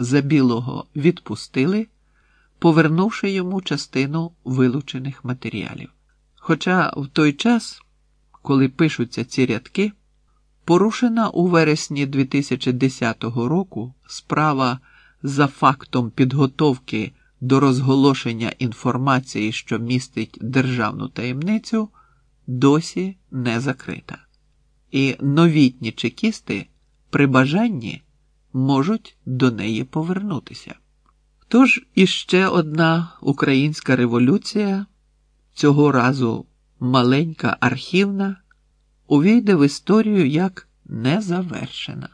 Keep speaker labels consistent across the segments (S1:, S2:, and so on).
S1: Забілого відпустили, повернувши йому частину вилучених матеріалів. Хоча в той час, коли пишуться ці рядки, порушена у вересні 2010 року справа за фактом підготовки до розголошення інформації, що містить державну таємницю, досі не закрита. І новітні чекісти при бажанні можуть до неї повернутися. Тож іще одна українська революція, цього разу маленька архівна, увійде в історію як незавершена.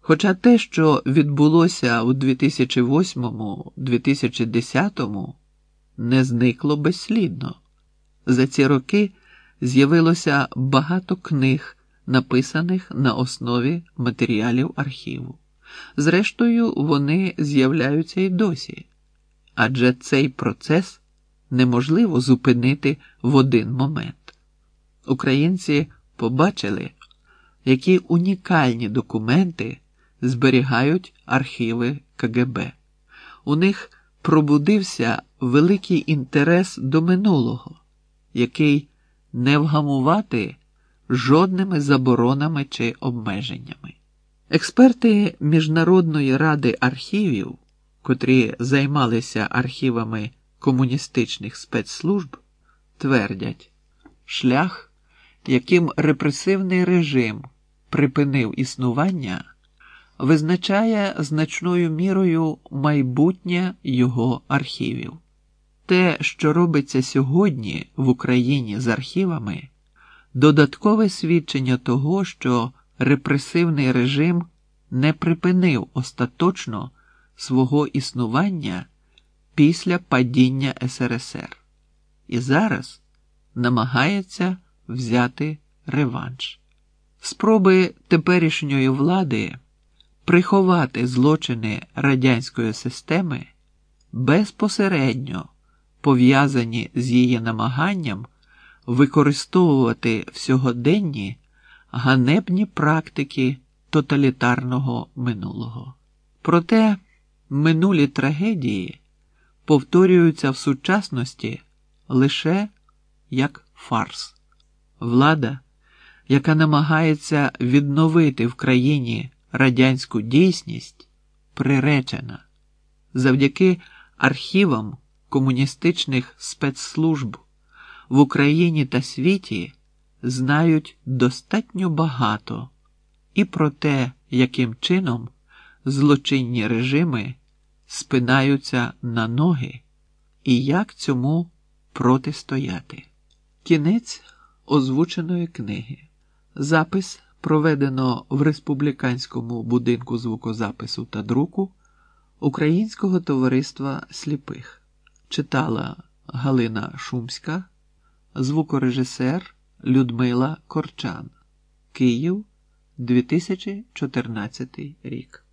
S1: Хоча те, що відбулося у 2008-2010, не зникло безслідно. За ці роки з'явилося багато книг, написаних на основі матеріалів архіву. Зрештою, вони з'являються і досі, адже цей процес неможливо зупинити в один момент. Українці побачили, які унікальні документи зберігають архіви КГБ. У них пробудився великий інтерес до минулого, який не вгамувати жодними заборонами чи обмеженнями. Експерти Міжнародної ради архівів, котрі займалися архівами комуністичних спецслужб, твердять, шлях, яким репресивний режим припинив існування, визначає значною мірою майбутнє його архівів. Те, що робиться сьогодні в Україні з архівами, додаткове свідчення того, що репресивний режим не припинив остаточно свого існування після падіння СРСР і зараз намагається взяти реванш. Спроби теперішньої влади приховати злочини радянської системи безпосередньо пов'язані з її намаганням використовувати в сьогоденні ганебні практики тоталітарного минулого. Проте минулі трагедії повторюються в сучасності лише як фарс. Влада, яка намагається відновити в країні радянську дійсність, приречена завдяки архівам комуністичних спецслужб в Україні та світі знають достатньо багато і про те, яким чином злочинні режими спинаються на ноги і як цьому протистояти. Кінець озвученої книги. Запис проведено в Республіканському будинку звукозапису та друку Українського товариства сліпих. Читала Галина Шумська, звукорежисер Людмила Корчан. Київ 2014 рік.